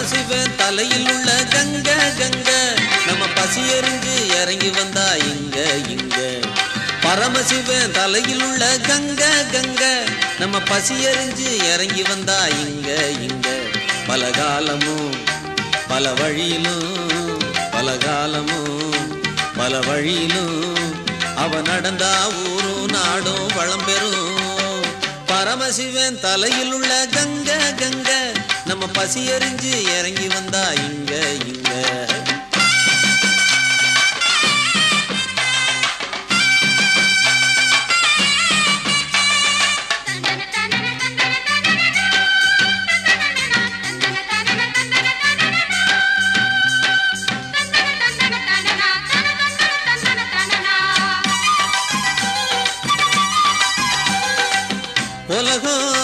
பரமசிவன் தலையில் உள்ள கங்க கங்க. நம்ம பசி எறிஞ்சு இறங்கி வந்தா இங்க இங்க. பரமசிவன் தலையில் உள்ள கங்க கங்க. நம்ம பசி எறிஞ்சு இறங்கி வந்தா இங்க இங்க. பல காலமும் பல வழியிலும் பல காலமும் பல வழியிலும் அவ நடந்தா ஊரும் நாடும் வளம் பெறும். பரமசிவன் தலையில் உள்ள கங்க கங்க. நம்ம பசி எறிஞ்சு இறங்கி வந்தா இங்க இங்க. உலகம்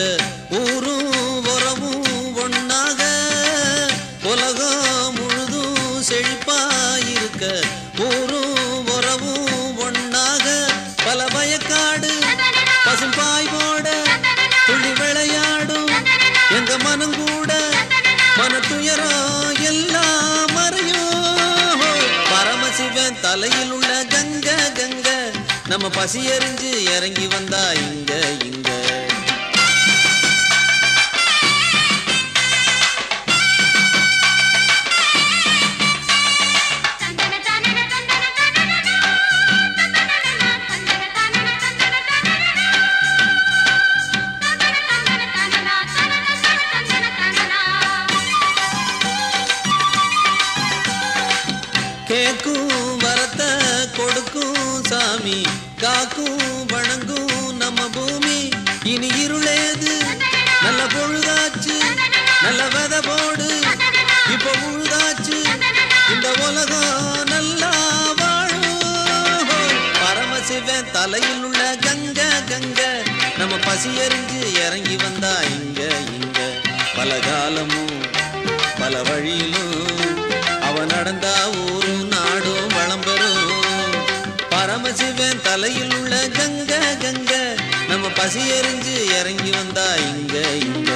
இருக்க ஊரும் உறவும் ஒண்ணாக உலகம் முழுதும் செழிப்பாயிருக்க ஊரும் உறவும் ஒண்ணாக பல வயக்காடு பசும்பாய் போட துள்ளி விளையாடும் எங்க மனம் கூட மன துயரம் எல்லாம் மறையும். பரமசிவன் தலையில் உள்ள கங்க கங்க நம்ம பசி எறிஞ்சு இறங்கி வந்தா இங்க கேக்கும் வரத்த கொடுக்கும் சாமி. காக்கும் வணங்கும் நம்ம பூமி. இனி இருளேது. நல்ல பொழுதாச்சு. நல்ல வெத போடு. இப்ப உழுதாச்சு. இந்த உலகம் நல்லா வாழும். பரமசிவன் தலையில் உள்ள கங்க கங்க. நம்ம பசி எறிஞ்சு இறங்கி வந்தா இங்க இங்க. பல காலமும் பல வழியிலும் நடந்தா ஊரும் நாடும் வளம் பெறும். பரமசிவன் தலையில் உள்ள கங்க கங்க. நம்ம பசி எறிஞ்சு இறங்கி வந்தா இங்க இங்க.